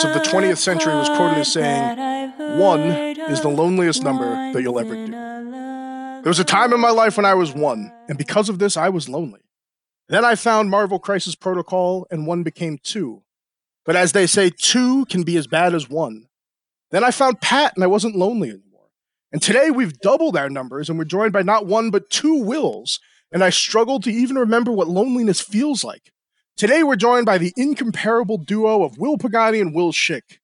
of the 20th century was quoted as saying, One is the loneliest number that you'll ever do. There was a time in my life when I was one, and because of this, I was lonely. Then I found Marvel Crisis Protocol, and one became two. But as they say, two can be as bad as one. Then I found Pat, and I wasn't lonely anymore. And today we've doubled our numbers, and we're joined by not one, but two Wills. And I struggle to even remember what loneliness feels like. Today we're joined by the incomparable duo of Will Pagani and Will Schick.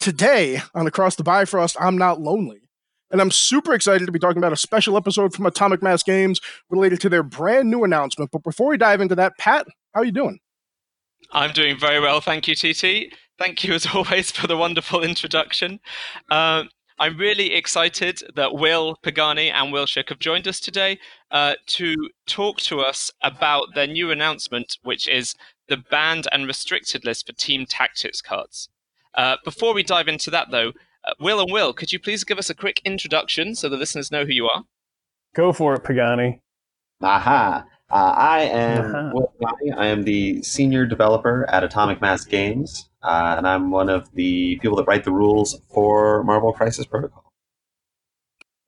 Today on Across the Bifrost, I'm not lonely. And I'm super excited to be talking about a special episode from Atomic Mass Games related to their brand new announcement. But before we dive into that, Pat, how are you doing? I'm doing very well, thank you, TT. Thank you as always for the wonderful introduction. Uh, I'm really excited that Will Pagani and Will Schick have joined us today uh, to talk to us about their new announcement, which is the banned and restricted list for Team Tactics cards. Uh, before we dive into that, though, uh, Will and Will, could you please give us a quick introduction so the listeners know who you are? Go for it, Pagani. Aha. Uh, I am uh-huh. Will. I am the senior developer at Atomic Mass Games, uh, and I'm one of the people that write the rules for Marvel Crisis Protocol.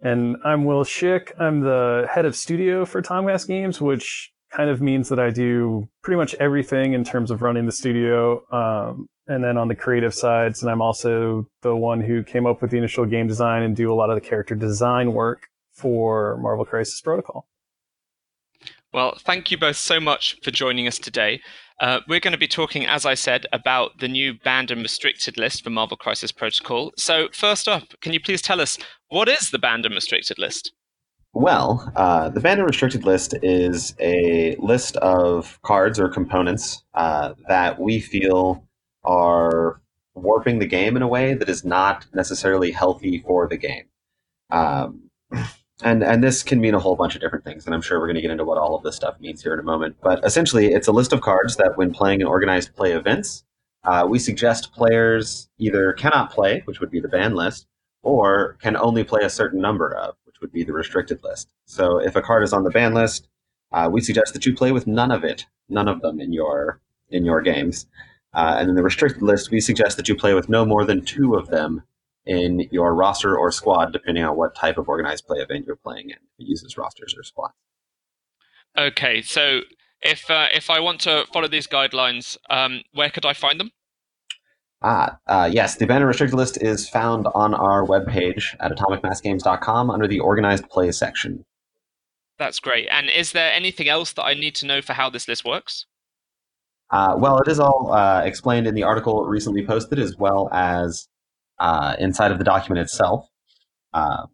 And I'm Will Schick. I'm the head of studio for Atomic Mass Games, which kind of means that I do pretty much everything in terms of running the studio. Um, and then on the creative sides, and I'm also the one who came up with the initial game design and do a lot of the character design work for Marvel Crisis Protocol. Well, thank you both so much for joining us today. Uh, we're going to be talking, as I said, about the new banned and restricted list for Marvel Crisis Protocol. So, first up, can you please tell us what is the banned and restricted list? Well, uh, the banned and restricted list is a list of cards or components uh, that we feel are warping the game in a way that is not necessarily healthy for the game. Um, and and this can mean a whole bunch of different things, and I'm sure we're going to get into what all of this stuff means here in a moment. But essentially, it's a list of cards that, when playing in organized play events, uh, we suggest players either cannot play, which would be the ban list, or can only play a certain number of, which would be the restricted list. So if a card is on the ban list, uh, we suggest that you play with none of it, none of them in your in your games. Uh, and in the restricted list, we suggest that you play with no more than two of them in your roster or squad, depending on what type of organized play event you're playing in. It uses rosters or squads. Okay, so if uh, if I want to follow these guidelines, um, where could I find them? Ah, uh, yes, the banner restricted list is found on our webpage at atomicmassgames.com under the organized play section. That's great. And is there anything else that I need to know for how this list works? Uh, well, it is all uh, explained in the article recently posted, as well as uh, inside of the document itself. Um,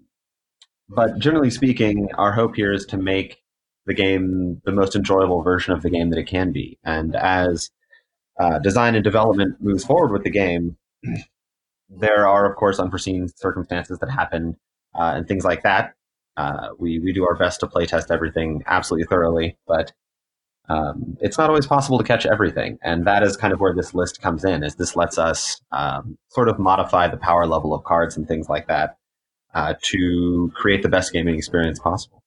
but generally speaking, our hope here is to make the game the most enjoyable version of the game that it can be. And as uh, design and development moves forward with the game, there are, of course, unforeseen circumstances that happen uh, and things like that. Uh, we, we do our best to play test everything absolutely thoroughly, but um, it's not always possible to catch everything, and that is kind of where this list comes in. Is this lets us um, sort of modify the power level of cards and things like that uh, to create the best gaming experience possible.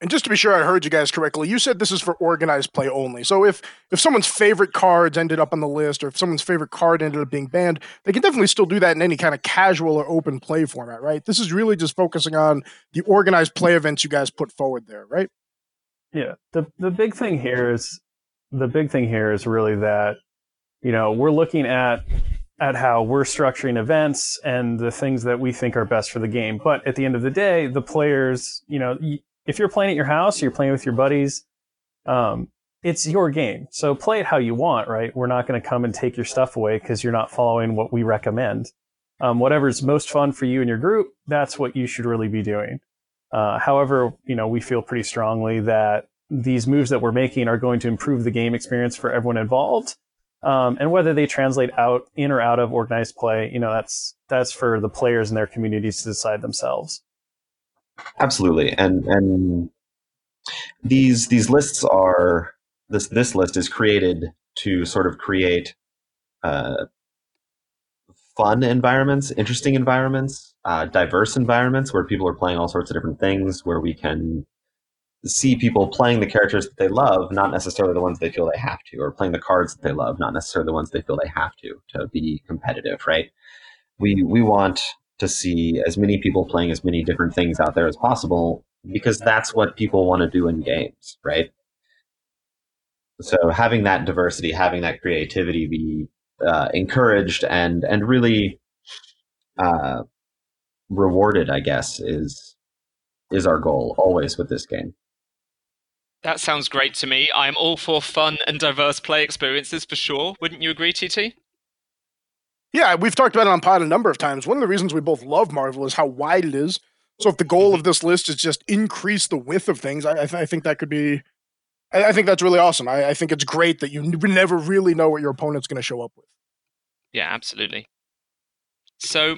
And just to be sure I heard you guys correctly, you said this is for organized play only. So if if someone's favorite cards ended up on the list, or if someone's favorite card ended up being banned, they can definitely still do that in any kind of casual or open play format, right? This is really just focusing on the organized play events you guys put forward there, right? Yeah. The the big thing here is the big thing here is really that you know, we're looking at at how we're structuring events and the things that we think are best for the game. But at the end of the day, the players, you know, if you're playing at your house, you're playing with your buddies, um, it's your game. So play it how you want, right? We're not going to come and take your stuff away because you're not following what we recommend. Um, whatever's most fun for you and your group, that's what you should really be doing. Uh, however, you know, we feel pretty strongly that these moves that we're making are going to improve the game experience for everyone involved. Um, and whether they translate out in or out of organized play, you know, that's that's for the players and their communities to decide themselves. Absolutely, and and these these lists are this this list is created to sort of create uh, fun environments, interesting environments, uh, diverse environments where people are playing all sorts of different things, where we can see people playing the characters that they love, not necessarily the ones they feel they have to, or playing the cards that they love, not necessarily the ones they feel they have to to be competitive, right? We we want to see as many people playing as many different things out there as possible because that's what people want to do in games, right? So having that diversity, having that creativity be uh, encouraged and and really uh, rewarded, I guess, is is our goal always with this game. That sounds great to me. I'm all for fun and diverse play experiences for sure. Wouldn't you agree, TT? Yeah, we've talked about it on pod a number of times. One of the reasons we both love Marvel is how wide it is. So if the goal of mm-hmm. this list is just increase the width of things, I, I, th- I think that could be. I, I think that's really awesome. I, I, think it's great that you never really know what your opponent's going to show up with. Yeah, absolutely. So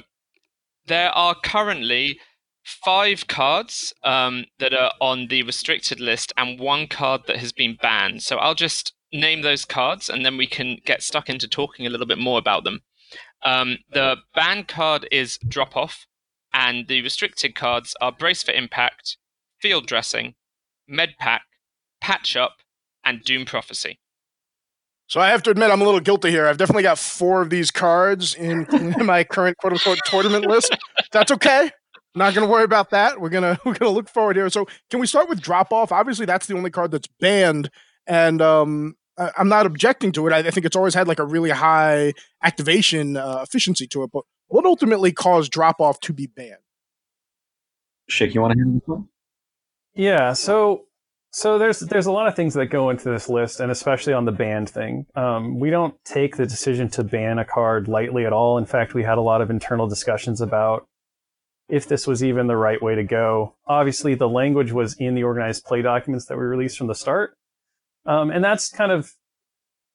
there are currently five cards um, that are on the restricted list and one card that has been banned. So I'll just name those cards and then we can get stuck into talking a little bit more about them. Um, the banned card is Drop Off, and the restricted cards are Brace for Impact, Field Dressing, Med Pack, Patch Up, and Doom Prophecy. So I have to admit, I'm a little guilty here. I've definitely got four of these cards in, my current quote unquote tournament list. That's okay. Not going to worry about that. We're gonna we're gonna look forward here. So can we start with drop off? Obviously, that's the only card that's banned, and um, I'm not objecting to it. I think it's always had like a really high activation uh, efficiency to it. But what ultimately caused drop off to be banned? Schick, you want to handle this one? Yeah. So so there's there's a lot of things that go into this list, and especially on the banned thing. Um, we don't take the decision to ban a card lightly at all. In fact, we had a lot of internal discussions about if this was even the right way to go. Obviously, the language was in the organized play documents that we released from the start, um, and that's kind of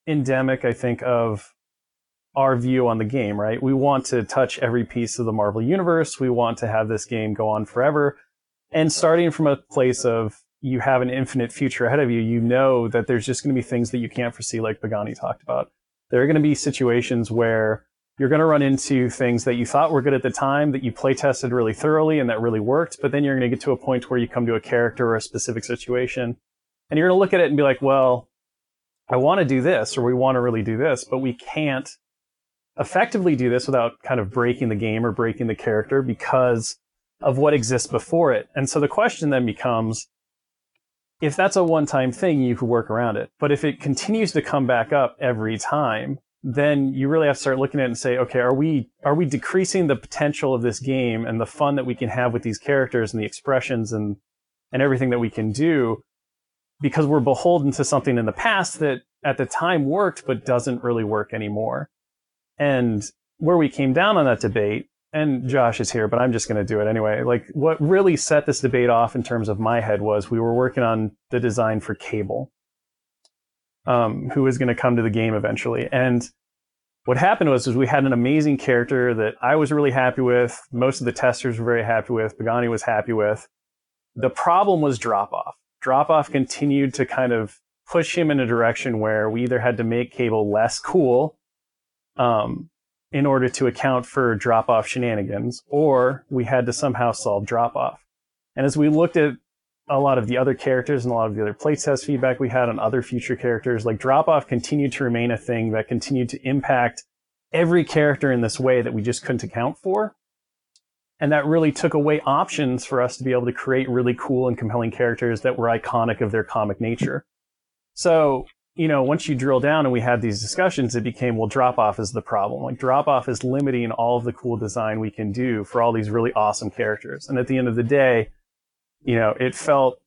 endemic, I think, of our view on the game. Right? We want to touch every piece of the Marvel universe. We want to have this game go on forever, and starting from a place of you have an infinite future ahead of you, you know that there's just going to be things that you can't foresee, like Pagani talked about. There are going to be situations where you're going to run into things that you thought were good at the time that you play tested really thoroughly and that really worked, but then you're going to get to a point where you come to a character or a specific situation and you're going to look at it and be like, well, I want to do this or we want to really do this, but we can't effectively do this without kind of breaking the game or breaking the character because of what exists before it. And so the question then becomes, if that's a one time thing, you could work around it. But if it continues to come back up every time, then you really have to start looking at it and say, okay, are we are we decreasing the potential of this game and the fun that we can have with these characters and the expressions and and everything that we can do because we're beholden to something in the past that at the time worked but doesn't really work anymore. And where we came down on that debate and Josh is here, but I'm just going to do it anyway. Like what really set this debate off in terms of my head was we were working on the design for Cable, um, who was going to come to the game eventually. And what happened was, was we had an amazing character that I was really happy with. Most of the testers were very happy with. Pagani was happy with. The problem was drop off. Drop off continued to kind of push him in a direction where we either had to make Cable less cool, um, in order to account for drop off shenanigans, or we had to somehow solve drop off. And as we looked at a lot of the other characters and a lot of the other playtest feedback we had on other future characters, like drop off continued to remain a thing that continued to impact every character in this way that we just couldn't account for. And that really took away options for us to be able to create really cool and compelling characters that were iconic of their comic nature. So you know, once you drill down and we had these discussions, it became, well, drop off is the problem. Like drop off is limiting all of the cool design we can do for all these really awesome characters. And at the end of the day, you know, it felt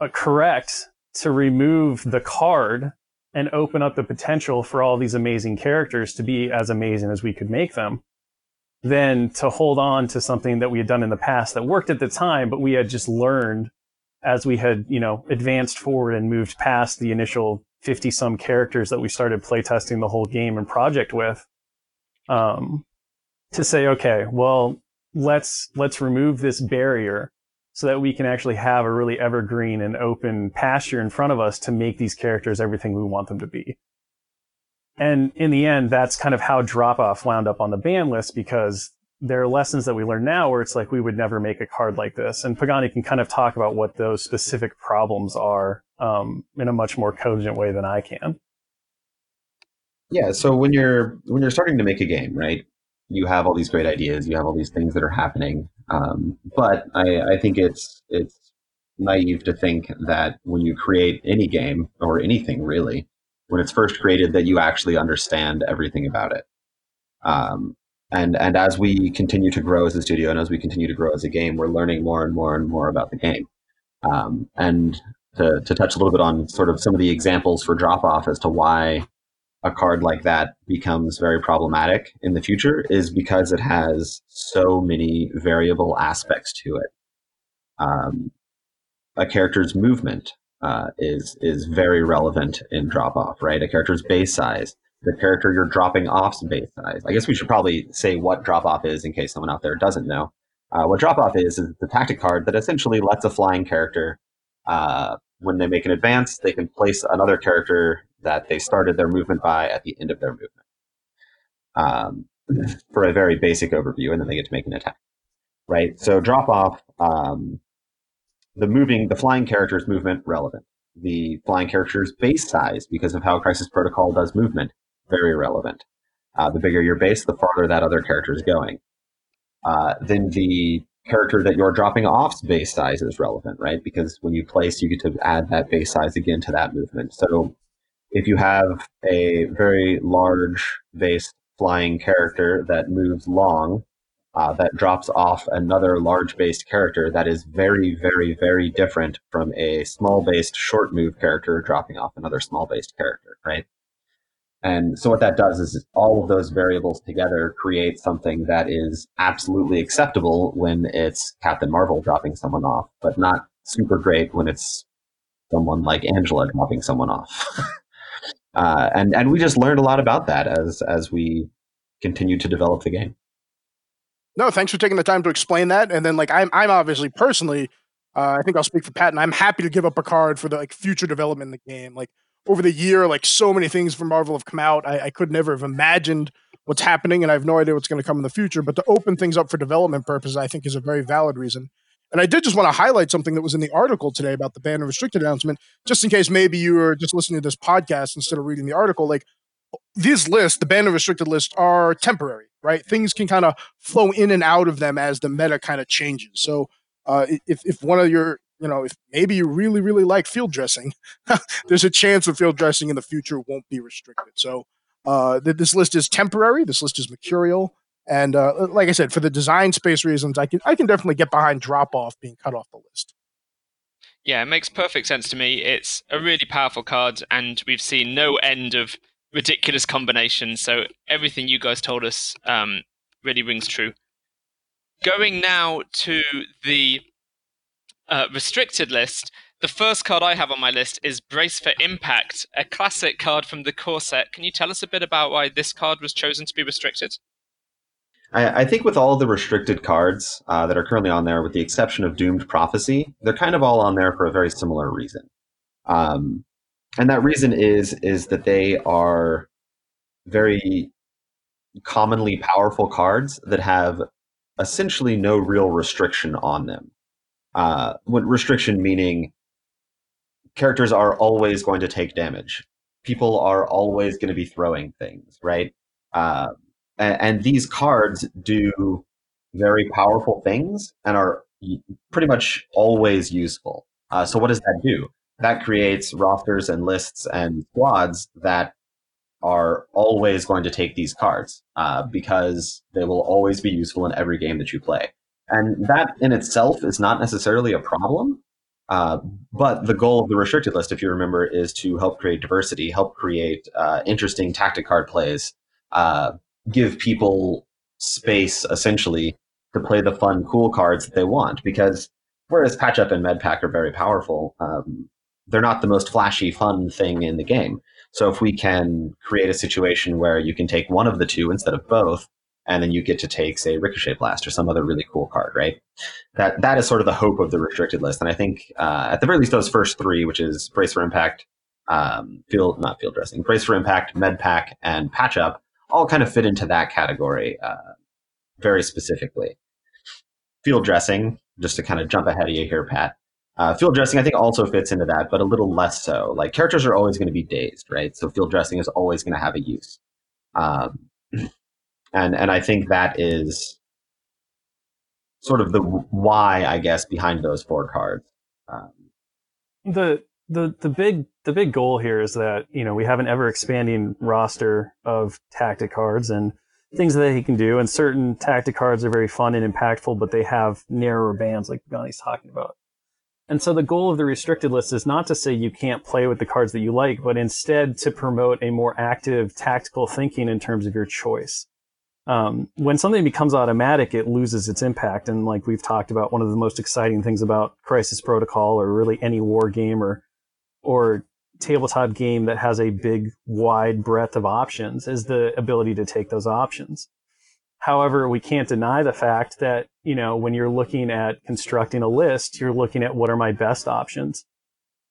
uh, correct to remove the card and open up the potential for all these amazing characters to be as amazing as we could make them than to hold on to something that we had done in the past that worked at the time, but we had just learned as we had, you know, advanced forward and moved past the initial 50 some characters that we started playtesting the whole game and project with um, to say okay well let's let's remove this barrier so that we can actually have a really evergreen and open pasture in front of us to make these characters everything we want them to be and in the end that's kind of how drop off wound up on the ban list because there are lessons that we learn now where it's like we would never make a card like this. And Pagani can kind of talk about what those specific problems are um, in a much more cogent way than I can. Yeah. So when you're when you're starting to make a game, right? You have all these great ideas. You have all these things that are happening. Um, but I, I think it's it's naive to think that when you create any game or anything really, when it's first created, that you actually understand everything about it. Um, and and as we continue to grow as a studio and as we continue to grow as a game, we're learning more and more and more about the game. Um, and to, to touch a little bit on sort of some of the examples for drop off as to why a card like that becomes very problematic in the future is because it has so many variable aspects to it. Um, a character's movement uh, is is very relevant in drop off, right? A character's base size, the character you're dropping off's base size. I guess we should probably say what drop off is in case someone out there doesn't know. Uh, what drop off is is the tactic card that essentially lets a flying character, uh, when they make an advance, they can place another character that they started their movement by at the end of their movement. Um, for a very basic overview, and then they get to make an attack. Right. So drop off. Um, the moving, the flying character's movement relevant. The flying character's base size, because of how Crisis Protocol does movement, very relevant. Uh, the bigger your base, the farther that other character is going. Uh, then the character that you're dropping off's base size is relevant, right? Because when you place, you get to add that base size again to that movement. So if you have a very large base flying character that moves long, uh, that drops off another large based character that is very, very, very different from a small based short move character dropping off another small based character, right? And so what that does is all of those variables together create something that is absolutely acceptable when it's Captain Marvel dropping someone off, but not super great when it's someone like Angela dropping someone off. uh, and and we just learned a lot about that as as we continue to develop the game. No, thanks for taking the time to explain that. And then like I'm I'm obviously personally, uh, I think I'll speak for Pat, and I'm happy to give up a card for the like future development in the game. Like over the year, like so many things from Marvel have come out. I, I could never have imagined what's happening, and I have no idea what's going to come in the future. But to open things up for development purposes, I think is a very valid reason. And I did just want to highlight something that was in the article today about the ban and restricted announcement, just in case maybe you were just listening to this podcast instead of reading the article. Like these lists, the ban and restricted lists, are temporary, right? Things can kind of flow in and out of them as the meta kind of changes. So uh, if if one of your you know, if maybe you really, really like field dressing, there's a chance that field dressing in the future won't be restricted. So uh, this list is temporary. This list is mercurial. And uh, like I said, for the design space reasons, I can I can definitely get behind drop off being cut off the list. Yeah, it makes perfect sense to me. It's a really powerful card, and we've seen no end of ridiculous combinations. So everything you guys told us um, really rings true. Going now to the uh, restricted list, the first card I have on my list is Brace for Impact, a classic card from the core set. Can you tell us a bit about why this card was chosen to be restricted? I, I think with all the restricted cards uh, that are currently on there, with the exception of Doomed Prophecy, they're kind of all on there for a very similar reason. Um, and that reason is is that they are very commonly powerful cards that have essentially no real restriction on them. Uh, what restriction meaning characters are always going to take damage. People are always going to be throwing things, right? Uh, and, these cards do very powerful things and are pretty much always useful. Uh, so what does that do? That creates rosters and lists and squads that are always going to take these cards uh, because they will always be useful in every game that you play. And that in itself is not necessarily a problem. Uh, but the goal of the restricted list, if you remember, is to help create diversity, help create uh, interesting tactic card plays, uh, give people space essentially to play the fun, cool cards that they want. Because whereas Patch Up and Medpack are very powerful, um, they're not the most flashy, fun thing in the game. So if we can create a situation where you can take one of the two instead of both, and then you get to take, say, Ricochet Blast or some other really cool card, right? That that is sort of the hope of the restricted list, and I think uh, at the very least those first three, which is Brace for Impact, um, field not field dressing, Brace for Impact, Med Pack, and Patch Up, all kind of fit into that category. Uh, very specifically. Field dressing, just to kind of jump ahead of you here, Pat. Uh, field dressing, I think, also fits into that, but a little less so. Like characters are always going to be dazed, right? So field dressing is always going to have a use, um, and and I think that is sort of the why, I guess, behind those four cards. Um, the the the big the big goal here is that you know we have an ever expanding roster of tactic cards and things that he can do, and certain tactic cards are very fun and impactful, but they have narrower bands, like Gunny's talking about. And so the goal of the restricted list is not to say you can't play with the cards that you like, but instead to promote a more active tactical thinking in terms of your choice. Um, when something becomes automatic, it loses its impact. And like we've talked about, one of the most exciting things about Crisis Protocol or really any war game or or tabletop game that has a big, wide breadth of options is the ability to take those options. However, we can't deny the fact that, you know, when you're looking at constructing a list, you're looking at what are my best options.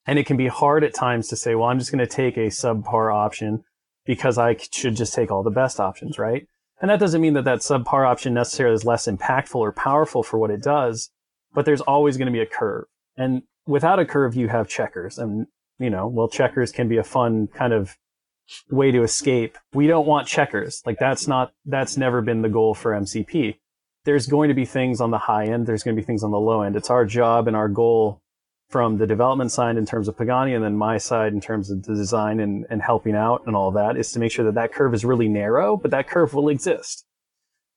And it can be hard at times to say, well, I'm just going to take a subpar option because I should just take all the best options, right? And that doesn't mean that that subpar option necessarily is less impactful or powerful for what it does, but there's always going to be a curve. And without a curve, you have checkers. And you know, well, checkers can be a fun kind of way to escape. We don't want checkers. Like that's not, that's never been the goal for MCP. There's going to be things on the high end. There's going to be things on the low end. It's our job and our goal from the development side in terms of Pagani and then my side in terms of the design and, and helping out and all that is to make sure that that curve is really narrow, but that curve will exist.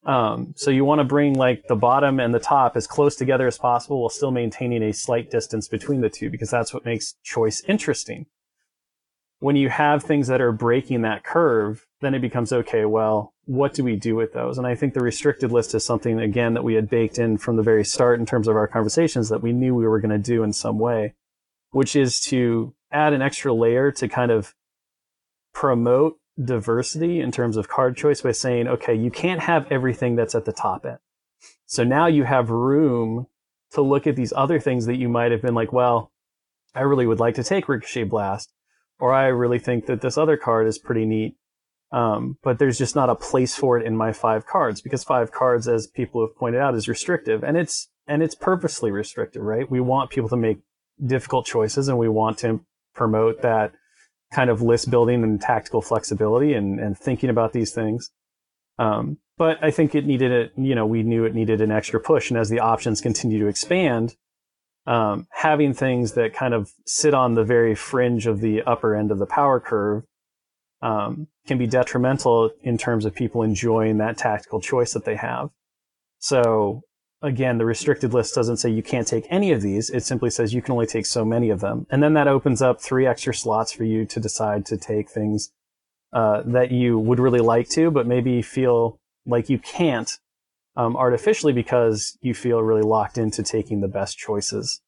Um, so you want to bring like the bottom and the top as close together as possible while still maintaining a slight distance between the two because that's what makes choice interesting. When you have things that are breaking that curve, then it becomes okay, well, what do we do with those? And I think the restricted list is something, again, that we had baked in from the very start in terms of our conversations that we knew we were going to do in some way, which is to add an extra layer to kind of promote diversity in terms of card choice by saying, okay, you can't have everything that's at the top end. So now you have room to look at these other things that you might have been like, well, I really would like to take Ricochet Blast, or I really think that this other card is pretty neat. Um, but there's just not a place for it in my five cards because five cards, as people have pointed out, is restrictive and it's, and it's purposely restrictive, right? We want people to make difficult choices and we want to promote that kind of list building and tactical flexibility and, and thinking about these things. Um, but I think it needed a, you know, we knew it needed an extra push. And as the options continue to expand, um, having things that kind of sit on the very fringe of the upper end of the power curve um, can be detrimental in terms of people enjoying that tactical choice that they have. So again, the restricted list doesn't say you can't take any of these. It simply says you can only take so many of them. And then that opens up three extra slots for you to decide to take things uh, that you would really like to, but maybe feel like you can't um, artificially because you feel really locked into taking the best choices.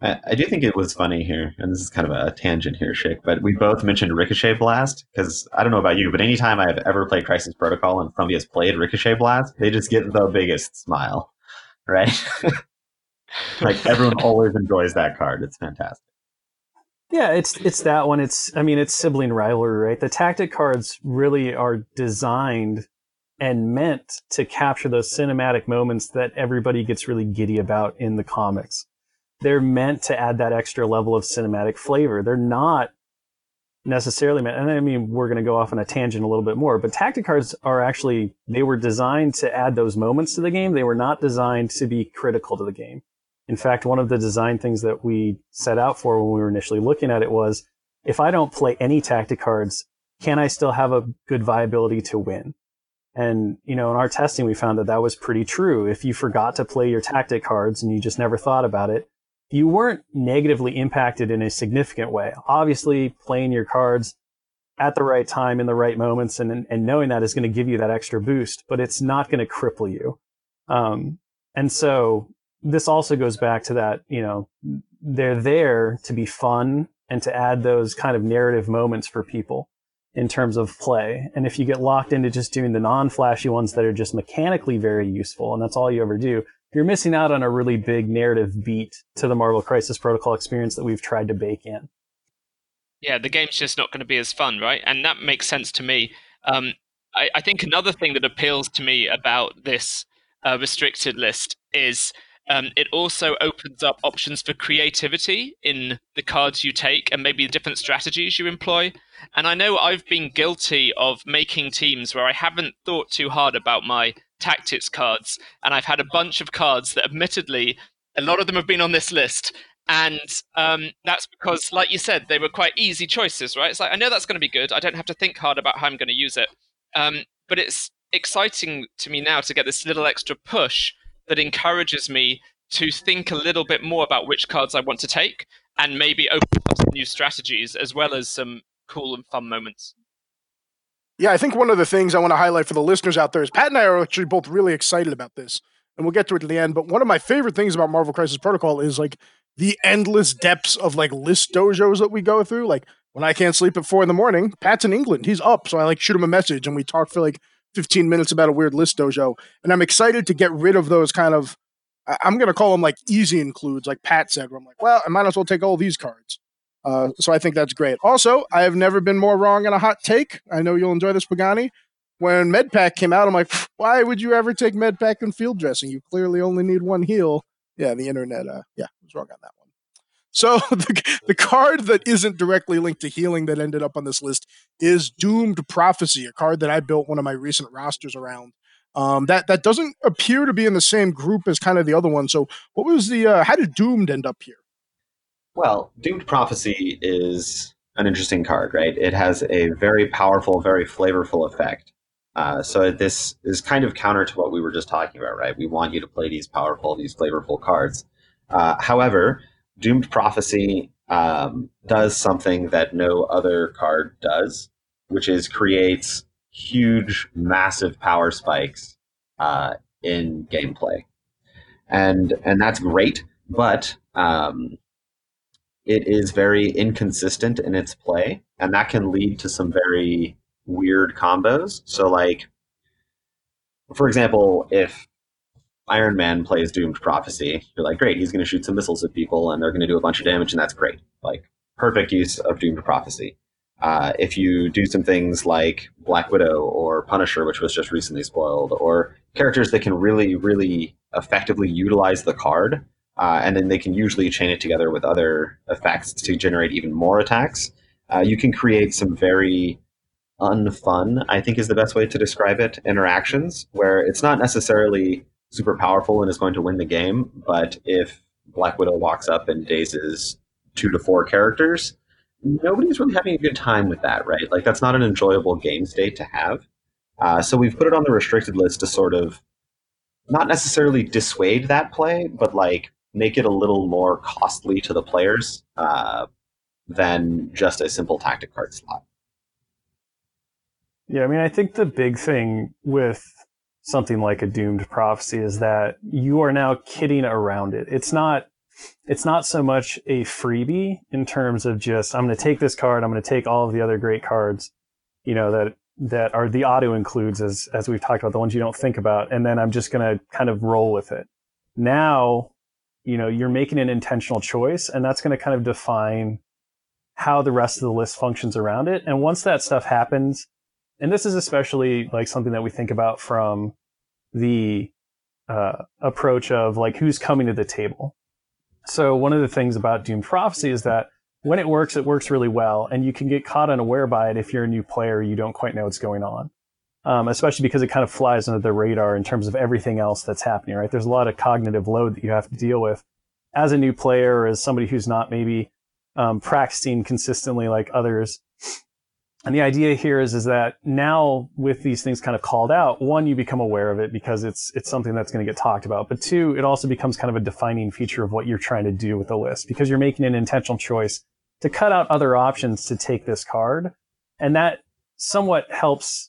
I, I, do think it was funny here, and this is kind of a tangent here, Shake, but we both mentioned Ricochet Blast, because I don't know about you, but anytime I've ever played Crisis Protocol and somebody has played Ricochet Blast, they just get the biggest smile, right? like everyone always enjoys that card. It's fantastic. Yeah, it's it's that one. It's I mean it's sibling rivalry, right? The tactic cards really are designed and meant to capture those cinematic moments that everybody gets really giddy about in the comics they're meant to add that extra level of cinematic flavor. They're not necessarily meant, and I mean, we're going to go off on a tangent a little bit more, but tactic cards are actually, they were designed to add those moments to the game. They were not designed to be critical to the game. In fact, one of the design things that we set out for when we were initially looking at it was, if I don't play any tactic cards, can I still have a good viability to win? And, you know, in our testing, we found that that was pretty true. If you forgot to play your tactic cards and you just never thought about it, you weren't negatively impacted in a significant way. Obviously, playing your cards at the right time in the right moments and, and knowing that is going to give you that extra boost, but it's not going to cripple you. Um, and so this also goes back to that, you know, they're there to be fun and to add those kind of narrative moments for people in terms of play. And if you get locked into just doing the non flashy ones that are just mechanically very useful, and that's all you ever do, you're missing out on a really big narrative beat to the Marvel Crisis Protocol experience that we've tried to bake in. Yeah, the game's just not going to be as fun, right? And that makes sense to me. Um, I, I, think another thing that appeals to me about this uh, restricted list is um, it also opens up options for creativity in the cards you take and maybe the different strategies you employ. And I know I've been guilty of making teams where I haven't thought too hard about my tactics cards, and I've had a bunch of cards that, admittedly, a lot of them have been on this list. And um, that's because, like you said, they were quite easy choices, right? It's like, I know that's going to be good. I don't have to think hard about how I'm going to use it. Um, but it's exciting to me now to get this little extra push that encourages me to think a little bit more about which cards I want to take and maybe open up some new strategies as well as some cool and fun moments. Yeah, I think one of the things I want to highlight for the listeners out there is Pat and I are actually both really excited about this, and we'll get to it at the end. But one of my favorite things about Marvel Crisis Protocol is like the endless depths of like list dojos that we go through. Like when I can't sleep at four in the morning, Pat's in England, he's up, so I like shoot him a message and we talk for like 15 minutes about a weird list dojo. And I'm excited to get rid of those kind of I'm going to call them like easy includes, like Pat said, where I'm like, well, I might as well take all these cards. Uh, so I think that's great. Also, I have never been more wrong in a hot take. I know you'll enjoy this, Pagani. When MedPack came out, I'm like, why would you ever take MedPack in field dressing? You clearly only need one heal. Yeah, the internet, uh, yeah, was wrong on that one. So the, the card that isn't directly linked to healing that ended up on this list is Doomed Prophecy, a card that I built one of my recent rosters around. Um, that that doesn't appear to be in the same group as kind of the other one. So, what was the uh, how did Doomed end up here? Well, Doomed Prophecy is an interesting card, right? It has a very powerful, very flavorful effect. Uh, so this is kind of counter to what we were just talking about, right? We want you to play these powerful, these flavorful cards. Uh, however, Doomed Prophecy um, does something that no other card does, which is creates huge, massive power spikes uh, in gameplay, and and that's great. But um, it is very inconsistent in its play, and that can lead to some very weird combos. So, like, for example, if Iron Man plays Doomed Prophecy, you're like, great, he's going to shoot some missiles at people, and they're going to do a bunch of damage, and that's great. Like, perfect use of Doomed Prophecy. Uh, if you do some things like Black Widow or Punisher, which was just recently spoiled, or characters that can really, really effectively utilize the card, uh, and then they can usually chain it together with other effects to generate even more attacks, uh, you can create some very unfun, I think is the best way to describe it, interactions where it's not necessarily super powerful and is going to win the game, but if Black Widow walks up and dazes two to four characters, nobody's really having a good time with that, right? Like that's not an enjoyable game state to have. Uh, so we've put it on the restricted list to sort of not necessarily dissuade that play, but like make it a little more costly to the players uh, than just a simple tactic card slot. Yeah, I mean, I think the big thing with something like a doomed prophecy is that you are now kidding around it. It's not it's not so much a freebie in terms of just I'm going to take this card, I'm going to take all of the other great cards, you know that that are the auto includes as as we've talked about the ones you don't think about, and then I'm just going to kind of roll with it. Now, you know, you're making an intentional choice, and that's going to kind of define how the rest of the list functions around it. And once that stuff happens, and this is especially like something that we think about from the uh, approach of like who's coming to the table so one of the things about Doom Prophecy is that when it works, it works really well, and you can get caught unaware by it if you're a new player, you don't quite know what's going on. Um, especially because it kind of flies under the radar in terms of everything else that's happening, right? There's a lot of cognitive load that you have to deal with as a new player or as somebody who's not maybe um, practicing consistently like others. And the idea here is, is that now with these things kind of called out, one, you become aware of it because it's, it's something that's going to get talked about. But two, it also becomes kind of a defining feature of what you're trying to do with the list because you're making an intentional choice to cut out other options to take this card. And that somewhat helps,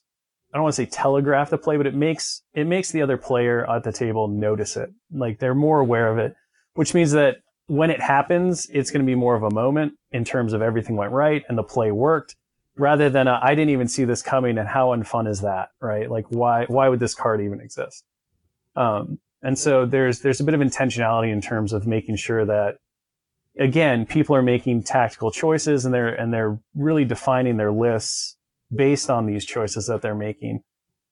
I don't want to say telegraph the play, but it makes, it makes the other player at the table notice it. Like they're more aware of it, which means that when it happens, it's going to be more of a moment in terms of everything went right and the play worked rather than I didn't even see this coming and how unfun is that, right? Like why why would this card even exist? Um, and so there's there's a bit of intentionality in terms of making sure that again people are making tactical choices and they're and they're really defining their lists based on these choices that they're making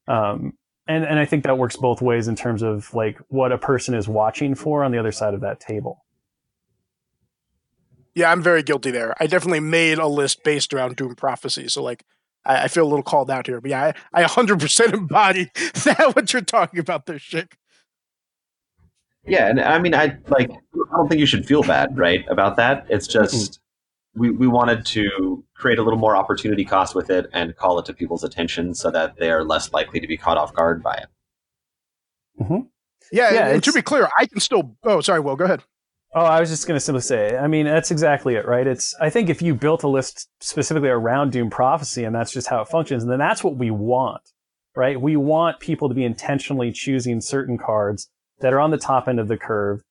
Um, and and I think that works both ways in terms of like what a person is watching for on the other side of that table. Yeah, I'm very guilty there. I definitely made a list based around Doom Prophecy. So like I, I feel a little called out here. But yeah, I, I 100% embody that what you're talking about there, Schick. Yeah, and I mean, I like. I don't think you should feel bad, right, about that. It's just we we wanted to create a little more opportunity cost with it and call it to people's attention so that they are less likely to be caught off guard by it. Mm-hmm. Yeah, yeah and, and to be clear, I can still. Oh, sorry. Well, go ahead. Oh, I was just going to simply say, I mean, that's exactly it, right? It's, I think if you built a list specifically around Doom Prophecy and that's just how it functions, then that's what we want, right? We want people to be intentionally choosing certain cards that are on the top end of the curve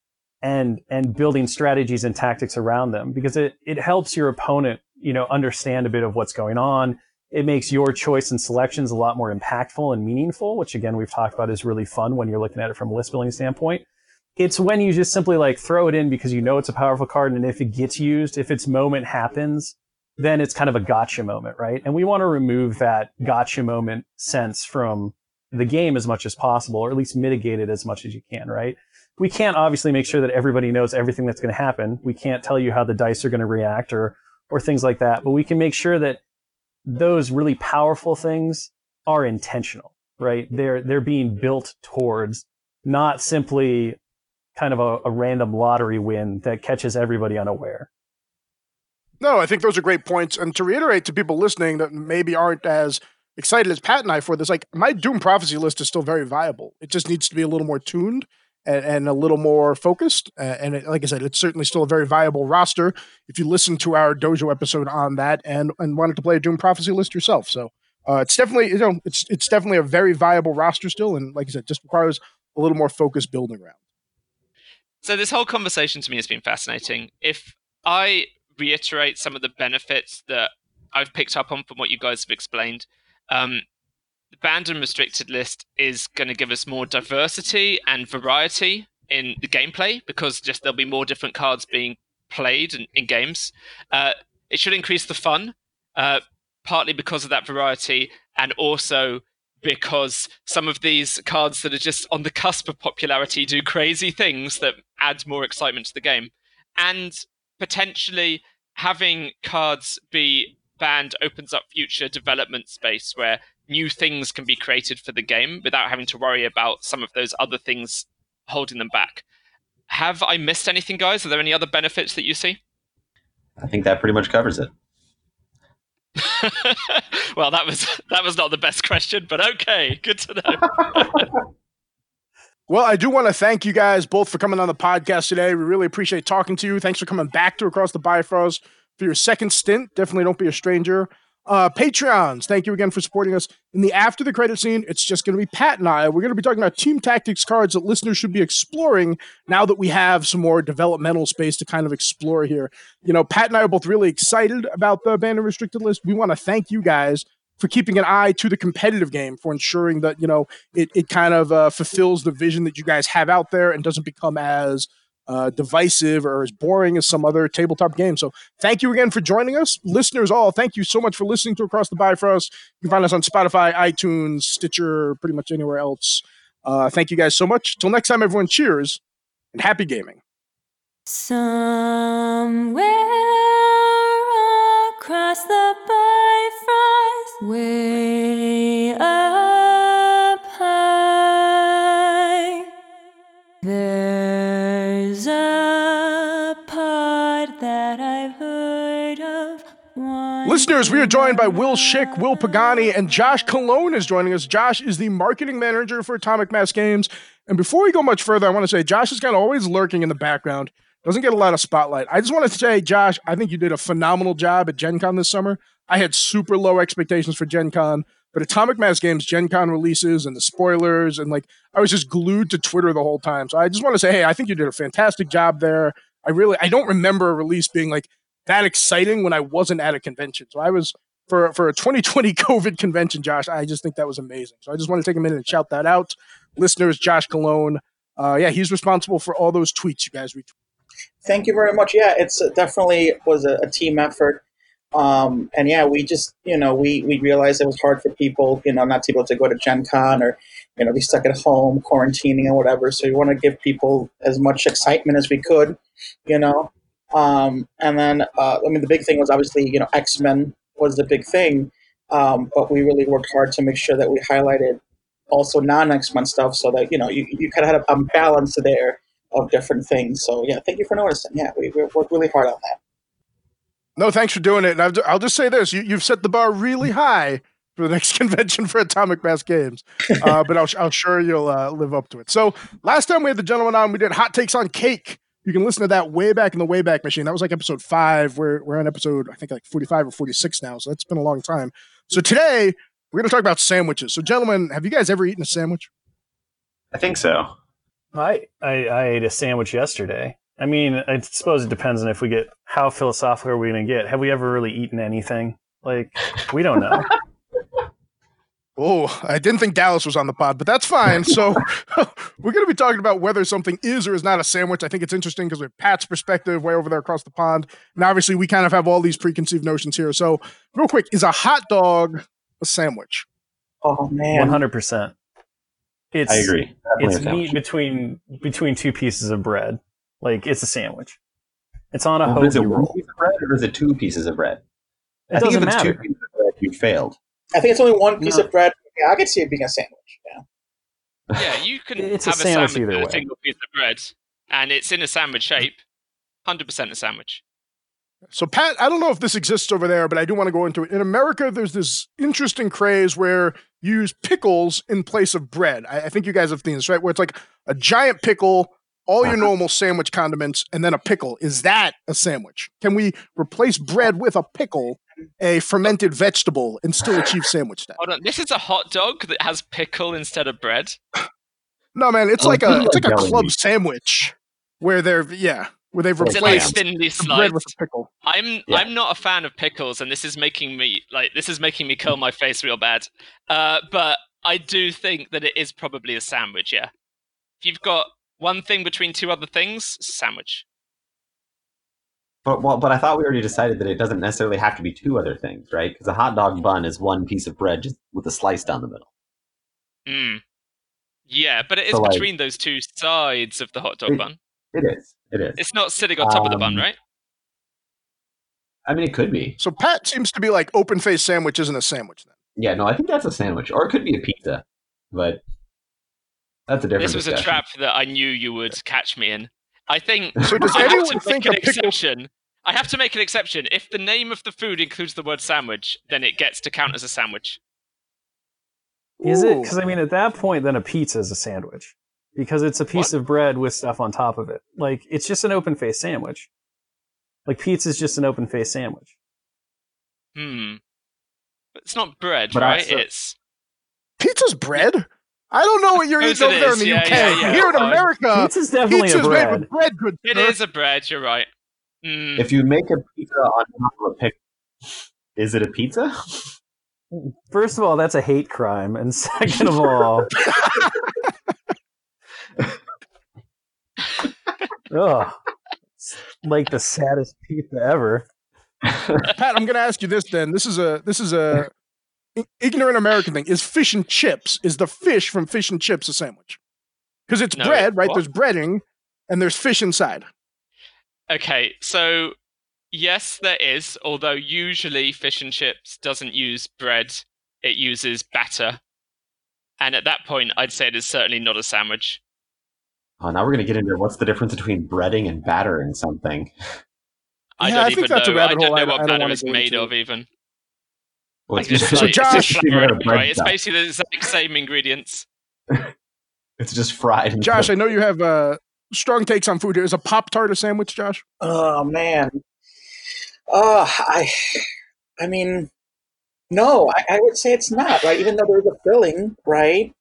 and, and building strategies and tactics around them because it, it helps your opponent, you know, understand a bit of what's going on. It makes your choice and selections a lot more impactful and meaningful, which again, we've talked about is really fun when you're looking at it from a list building standpoint it's when you just simply like throw it in because you know it's a powerful card, and if it gets used, if its moment happens, then it's kind of a gotcha moment, right? And we want to remove that gotcha moment sense from the game as much as possible, or at least mitigate it as much as you can, right? We can't obviously make sure that everybody knows everything that's going to happen. We can't tell you how the dice are going to react or or things like that, but we can make sure that those really powerful things are intentional, right? They're they're being built towards not simply kind of a, a random lottery win that catches everybody unaware. No, I think those are great points. And to reiterate to people listening that maybe aren't as excited as Pat and I for this, like my Doom Prophecy list is still very viable. It just needs to be a little more tuned and, and a little more focused. Uh, and it, like I said, it's certainly still a very viable roster if you listen to our Dojo episode on that and and wanted to play a Doom Prophecy list yourself. So uh, it's definitely you know it's it's definitely a very viable roster still, and like I said, just requires a little more focused building around. So this whole conversation to me has been fascinating. If I reiterate some of the benefits that I've picked up on from what you guys have explained, um, the banned and restricted list is going to give us more diversity and variety in the gameplay because just there'll be more different cards being played in, in games. Uh, it should increase the fun, uh, partly because of that variety, and also because some of these cards that are just on the cusp of popularity do crazy things that add more excitement to the game. And potentially having cards be banned opens up future development space where new things can be created for the game without having to worry about some of those other things holding them back. Have I missed anything, guys? Are there any other benefits that you see? I think that pretty much covers it. well, that was that was not the best question, but okay, good to know. well, I do want to thank you guys both for coming on the podcast today. We really appreciate talking to you. Thanks for coming back to Across the Bifrost for your second stint. Definitely don't be a stranger. Uh, Patreons, thank you again for supporting us. In the after the credit scene, it's just going to be Pat and I. We're going to be talking about team tactics cards that listeners should be exploring now that we have some more developmental space to kind of explore here. You know, Pat and I are both really excited about the banned and restricted list. We want to thank you guys for keeping an eye to the competitive game, for ensuring that, you know, it, it kind of uh, fulfills the vision that you guys have out there and doesn't become as uh, divisive or as boring as some other tabletop game. So thank you again for joining us. Listeners all, thank you so much for listening to Across the Bifrost. You can find us on Spotify, iTunes, Stitcher, pretty much anywhere else. Uh, thank you guys so much. Till next time, everyone, cheers and happy gaming. Somewhere across the Bifrost, Listeners, we are joined by Will Schick, Will Pagani, and Josh Colon is joining us. Josh is the marketing manager for Atomic Mass Games. And before we go much further, I want to say Josh is kind of always lurking in the background, doesn't get a lot of spotlight. I just want to say, Josh, I think you did a phenomenal job at Gen Con this summer. I had super low expectations for Gen Con, but Atomic Mass Games Gen Con releases and the spoilers, and like I was just glued to Twitter the whole time. So I just want to say, hey, I think you did a fantastic job there. I really, I don't remember a release being like that exciting when I wasn't at a convention. So I was for for a 2020 COVID convention, Josh. I just think that was amazing. So I just want to take a minute and shout that out, listeners. Josh Colon, uh, yeah, he's responsible for all those tweets you guys retweet. Thank you very much. Yeah, it's definitely was a, a team effort. Um, and yeah, we just, you know, we, we realized it was hard for people, you know, not to be able to go to Gen Con or, you know, be stuck at home, quarantining or whatever. So we want to give people as much excitement as we could, you know. Um, and then, uh, I mean, the big thing was obviously, you know, X Men was the big thing. Um, but we really worked hard to make sure that we highlighted also non X Men stuff so that, you know, you, you kind of had a, a balance there of different things. So yeah, thank you for noticing. Yeah, we, we worked really hard on that. No, thanks for doing it. And I'll just say this: you, have set the bar really high for the next convention for Atomic Mass Games, uh, but I'll, I'm sure you'll uh, live up to it. So last time we had the gentleman on, we did hot takes on cake. You can listen to that way back in the Wayback Machine. That was like episode five. We're we're on episode I think like 45 or 46 now, so that's been a long time. So today we're going to talk about sandwiches. So, gentlemen, have you guys ever eaten a sandwich? I think so. I I, I ate a sandwich yesterday. I mean, I suppose it depends on if we get how philosophical are we going to get. Have we ever really eaten anything? Like, we don't know. oh, I didn't think Dallas was on the pod, but that's fine. So, we're going to be talking about whether something is or is not a sandwich. I think it's interesting because we have Pat's perspective way over there across the pond. And obviously, we kind of have all these preconceived notions here. So, real quick, is a hot dog a sandwich? Oh, man. 100%. It's, I agree. Definitely it's meat between between two pieces of bread. Like it's a sandwich. It's on a well, is it roll. One piece of bread or is it two pieces of bread? It I doesn't think if matter. It's two pieces of bread, you failed. I think it's only one piece no. of bread. Yeah, I could see it being a sandwich. Yeah. Yeah, you can it's have a sandwich, a sandwich with a single piece of bread, and it's in a sandwich shape. Hundred percent a sandwich. So, Pat, I don't know if this exists over there, but I do want to go into it. In America, there's this interesting craze where you use pickles in place of bread. I, I think you guys have seen this, right? Where it's like a giant pickle all your uh-huh. normal sandwich condiments, and then a pickle. Is that a sandwich? Can we replace bread with a pickle, a fermented vegetable, and still achieve sandwich status? Hold on, this is a hot dog that has pickle instead of bread. No, man, it's oh, like a it's like a club sandwich where they're yeah where they've replaced like the bread with a pickle. I'm yeah. I'm not a fan of pickles, and this is making me like this is making me curl my face real bad. Uh, but I do think that it is probably a sandwich. Yeah, if you've got one thing between two other things, sandwich. But well, but I thought we already decided that it doesn't necessarily have to be two other things, right? Because a hot dog bun is one piece of bread just with a slice down the middle. Hmm. Yeah, but it is so, between like, those two sides of the hot dog it, bun. It is. It is. It's not sitting on top um, of the bun, um, right? I mean, it could be. So Pat seems to be like open face sandwich isn't a sandwich then. Yeah, no, I think that's a sandwich, or it could be a pizza. But that's a different. This was discussion. a trap that I knew you would catch me in. I think. So does anyone think an exception? I have to make an exception. If the name of the food includes the word sandwich, then it gets to count as a sandwich. Is Ooh. it? Because I mean, at that point, then a pizza is a sandwich because it's a piece what? of bread with stuff on top of it. Like it's just an open face sandwich. Like pizza is just an open face sandwich. Hmm. It's not bread, but right? It's pizza's bread. I don't know what you're eating over there in the yeah, UK. Yeah, yeah, Here in America, pizza's definitely pizza's a bread. made with bread. Good. It is a bread. You're right. Mm. If you make a pizza on top of a pickle, is it a pizza? First of all, that's a hate crime, and second of all, ugh, like the saddest pizza ever. Pat, I'm going to ask you this. Then this is a this is a ignorant American thing is fish and chips. Is the fish from fish and chips a sandwich? Because it's no, bread, right? What? There's breading and there's fish inside. Okay, so yes, there is. Although usually fish and chips doesn't use bread; it uses batter. And at that point, I'd say it is certainly not a sandwich. Oh, now we're going to get into what's the difference between breading and battering something. I yeah, don't I even know. I don't know what I batter is made into. of, even. Well, it's just, so Josh, it's, right? it's basically the exact same ingredients. it's just fried. Josh, I know you have uh, strong takes on food. Here. Is a pop tart a sandwich, Josh? Oh man, uh, I, I mean, no, I, I would say it's not right. Even though there's a filling, right?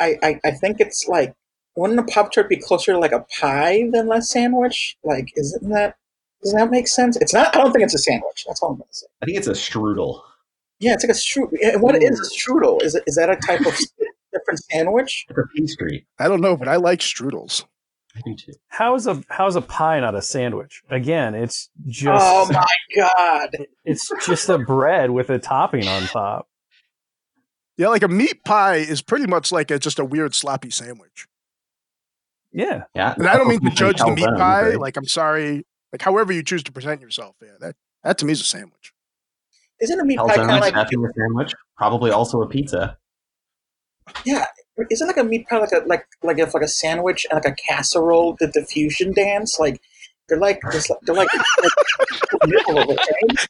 I, I, I think it's like wouldn't a pop tart be closer to like a pie than a sandwich? Like, isn't that? Does that make sense? It's not. I don't think it's a sandwich. That's all I'm gonna say. I think it's a strudel. Yeah, it's like a strudel. Eh, what is a strudel? Is it, is that a type of different sandwich? It's a pastry. I don't know, but I like strudels. I do too. How's a how's a pie not a sandwich? Again, it's just oh my god! it's just a bread with a topping on top. Yeah, like a meat pie is pretty much like a, just a weird sloppy sandwich. Yeah, Yeah, And I don't mean to judge the meat pie. Like I'm sorry, like however you choose to present yourself. Yeah, that that to me is a sandwich. Isn't a meat pie kind of like definitely a sandwich. Probably also a pizza. yeah? Isn't like a meat pie like a like like if like a sandwich and like a casserole the fusion dance? Like they're like just like- they're like, like middle of it, right?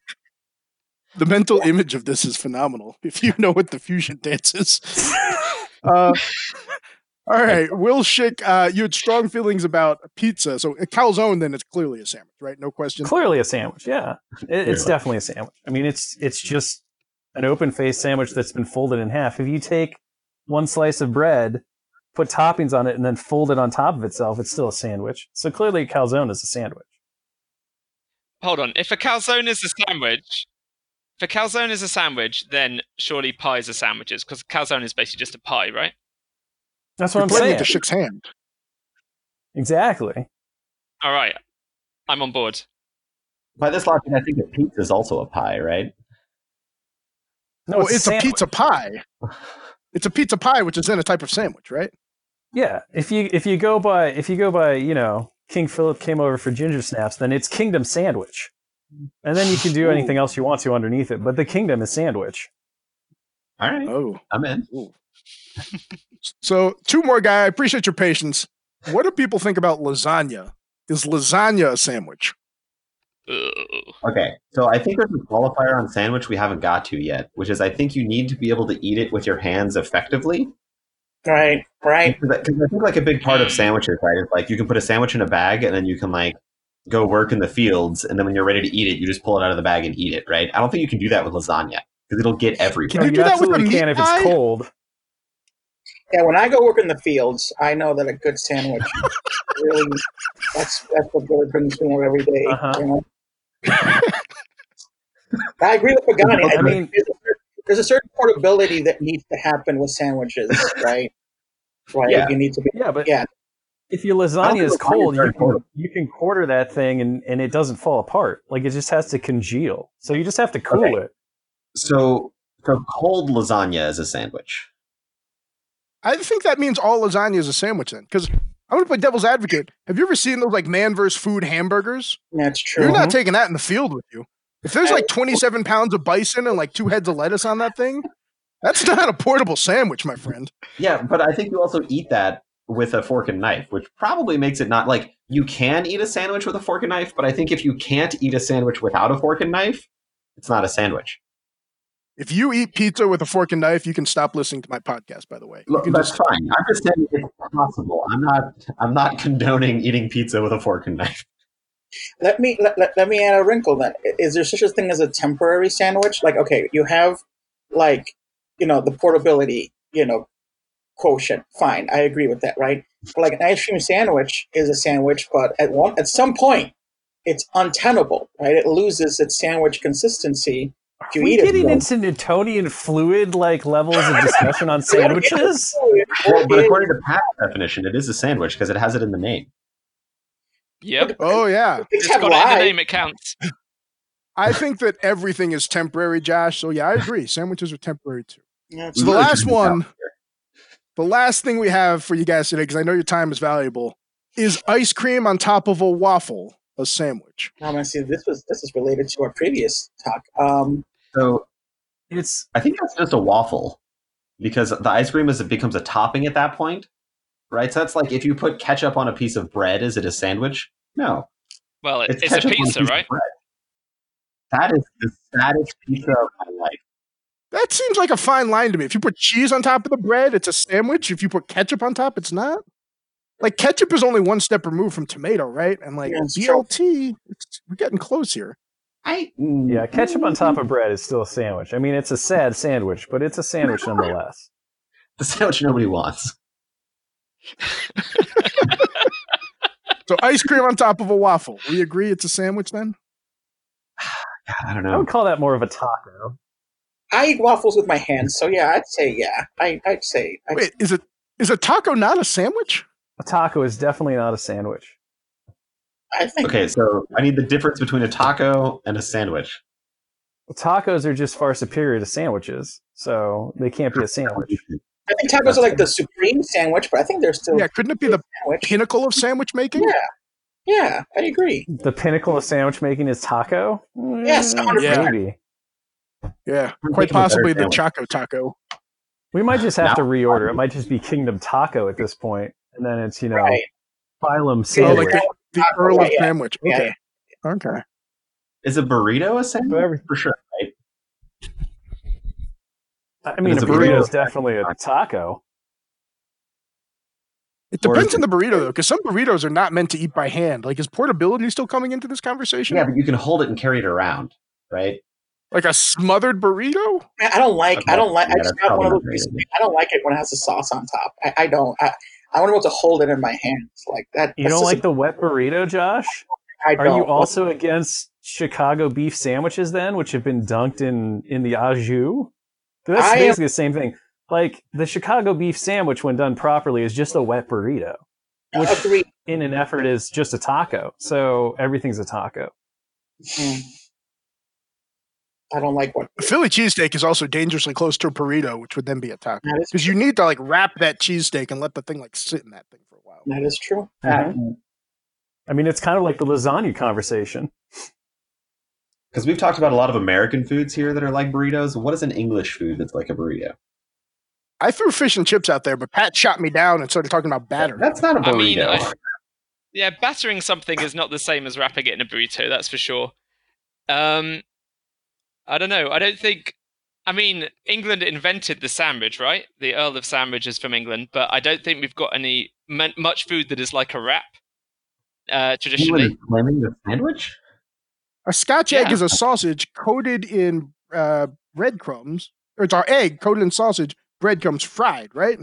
The mental image of this is phenomenal. If you know what the fusion dance is. uh, all right, Will Schick, uh, you had strong feelings about pizza. So a calzone, then it's clearly a sandwich, right? No question. clearly a sandwich. Yeah, it, it's Clearly. definitely a sandwich. I mean, it's it's just an open faced sandwich that's been folded in half. If you take one slice of bread, put toppings on it, and then fold it on top of itself, it's still a sandwich. So clearly, a calzone is a sandwich. Hold on. If a calzone is a sandwich, if a calzone is a sandwich, then surely pies are sandwiches because calzone is basically just a pie, right? That's what You're I'm playing saying. with the Schick's hand. Exactly. All right, I'm on board. By this logic, I think a pizza is also a pie, right? No, well, it's, it's a sandwich. pizza pie. It's a pizza pie, which is then a type of sandwich, right? Yeah, if you if you go by if you go by you know King Philip came over for ginger snaps, then it's Kingdom Sandwich, and then you can do anything else you want to underneath it. But the Kingdom is sandwich. All right, Oh. I'm in. So two more guy. I appreciate your patience. What do people think about lasagna? Is lasagna a sandwich? Okay, so I think there's a qualifier on sandwich we haven't got to yet, which is I think you need to be able to eat it with your hands effectively. Right, right. Because I think like a big part of sandwiches, right, is like you can put a sandwich in a bag and then you can like go work in the fields, and then when you're ready to eat it, you just pull it out of the bag and eat it, right? I don't think you can do that with lasagna because it'll get everywhere. Can you you do that with a meat can if it's cold. Yeah, when I go work in the fields, I know that a good sandwich really that's that's what really brings me out every day, Uh-huh. you know? I agree with Pagani. I, I mean, mean- there's a, there's a certain portability that needs to happen with sandwiches, right? Right. Yeah. You need to be. Yeah, but Yeah. if your lasagna is cold, you can, you can quarter that thing and, and it doesn't fall apart. Like it just has to congeal. So you just have to cool Okay. it. So, so cold lasagna is a sandwich. I think that means all lasagna is a sandwich then. Because I'm going to play devil's advocate. Have you ever seen those like man versus food hamburgers? That's true. You're not uh-huh. taking that in the field with you. If there's like 27 pounds of bison and like two heads of lettuce on that thing, that's not a portable sandwich, my friend. Yeah, but I think you also eat that with a fork and knife, which probably makes it not like you can eat a sandwich with a fork and knife, but I think if you can't eat a sandwich without a fork and knife, it's not a sandwich. If you eat pizza with a fork and knife, you can stop listening to my podcast, by the way. Look, that's just- fine. I'm just saying it's possible. I'm not. I'm not condoning eating pizza with a fork and knife. Let me let, let, let me add a wrinkle then. Is there such a thing as a temporary sandwich? Like, okay, you have like, you know, the portability, you know, quotient. Fine, I agree with that, right? But like an ice cream sandwich is a sandwich, but at one at some point, it's untenable, right? It loses its sandwich consistency. Are You we eat it, getting into Newtonian fluid like levels of discussion on sandwiches? Well, but according to Pat's definition, it is a sandwich because it has it in the name. Yep. Oh, yeah. Things It's have got it in the name, it counts. I think that everything is temporary, Josh. So, yeah, I agree. Sandwiches are temporary too. Yeah, So, We the really last one, the last thing we have for you guys today, because I know your time is valuable, is ice cream on top of a waffle a sandwich. I'm gonna see. This was this is related to our previous talk. Um, So It's I think that's just a waffle because the ice cream is it becomes a topping at that point, right? So that's like if you put ketchup on a piece of bread, is it a sandwich? No, Well, it, it's, it's a ketchup on pizza, piece of right? bread. That is the saddest pizza of my life. That seems like a fine line to me. If you put cheese on top of the bread, it's a sandwich. If you put ketchup on top, it's not. Like ketchup is only one step removed from tomato, right? And like Yeah. BLT, it's, we're getting close here. I yeah, mm, ketchup on top of mm. bread is still a sandwich. I mean, it's a sad sandwich, but it's a sandwich nonetheless. the sandwich nobody wants. So ice cream on top of a waffle. We agree it's a sandwich then? God, I don't know. I would call that more of a taco. I eat waffles with my hands, so yeah, I'd say yeah. I, I'd say I'd Wait, is it is a taco not a sandwich? A taco is definitely not a sandwich. I think Okay, so I need the difference between a taco and a sandwich. Tacos are just far superior to sandwiches, so they can't be a sandwich. I think tacos are like the supreme sandwich, but I think they're still Yeah, couldn't it be the sandwich. pinnacle of sandwich making? Yeah, yeah, I agree. The pinnacle of sandwich making is taco. Yes, Mm, 100%. maybe. Yeah, quite thinking a better possibly the sandwich. Choco Taco. We might just have Now- to reorder. It might just be Kingdom Taco at this point, and then it's you know Right. phylum Oh, sandwich. like the, the Taco, Earl of yeah, yeah. Sandwich. Yeah, Okay. Okay. Is a burrito a sandwich? For sure, right? I mean, a It's a burrito burrito. is definitely a taco. It depends on the burrito though, because some burritos are not meant to eat by hand. Like, is portability still coming into this conversation? Yeah, but you can hold it and carry it around, right? Like a smothered burrito? I don't like. I don't like. Yeah, I just got one of those. probably pieces- not I don't like it when it has the sauce on top. I, I don't. I, I want to be able to hold it in my hands like that. You don't like a- the wet burrito, Josh? I Are don't. you also against Chicago beef sandwiches then, which have been dunked in in the au jus? That's I am- basically the same thing. Like the Chicago beef sandwich, when done properly, is just a wet burrito, which agree? in an effort is just a taco. So everything's a taco. Mm. I don't like what. A Philly cheesesteak is also dangerously close to a burrito, which would then be a taco. Because you need to like wrap that cheesesteak and let the thing like sit in that thing for a while. that is true. Mhm. I mean, it's kind of like the lasagna conversation. Because we've talked about a lot of American foods here that are like burritos. What is an English food that's like a burrito? I threw fish and chips out there, but Pat shot me down and started talking about batter. That's not a I mean, burrito. I- Yeah, battering something is not the same as wrapping it in a burrito, that's for sure. Um, I don't know. I don't think. I mean, England invented the sandwich, right? The Earl of Sandwich is from England, but I don't think we've got any much food that is like a wrap. Uh, England traditionally, is claiming the sandwich? A Scotch egg is a sausage coated in uh, breadcrumbs, or it's our egg coated in sausage, breadcrumbs fried, right?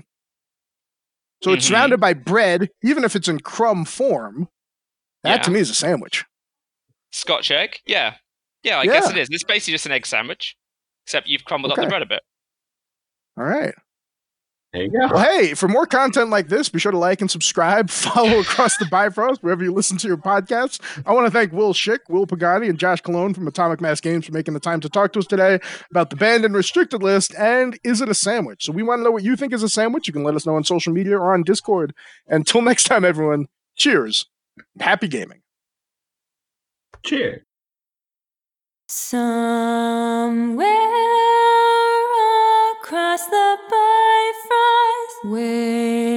So it's Mhm. surrounded by bread, even if it's in crumb form. That to me is a sandwich. Scotch egg. Yeah, yeah. I guess it is. It's basically just an egg sandwich, except you've crumbled up the bread a bit. All right. There you go. Well, hey, for more content like this, be sure to like and subscribe. Follow Across the Bifrost wherever you listen to your podcasts. I want to thank Will Schick, Will Pagani, and Josh Cologne from Atomic Mass Games for making the time to talk to us today about the banned and restricted list and is it a sandwich? So we want to know what you think is a sandwich. You can let us know on social media or on Discord. Until next time, everyone, cheers. Happy gaming. Cheers. Somewhere across the Bifrost, way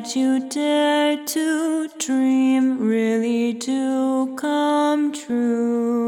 that you dare to dream really do come true.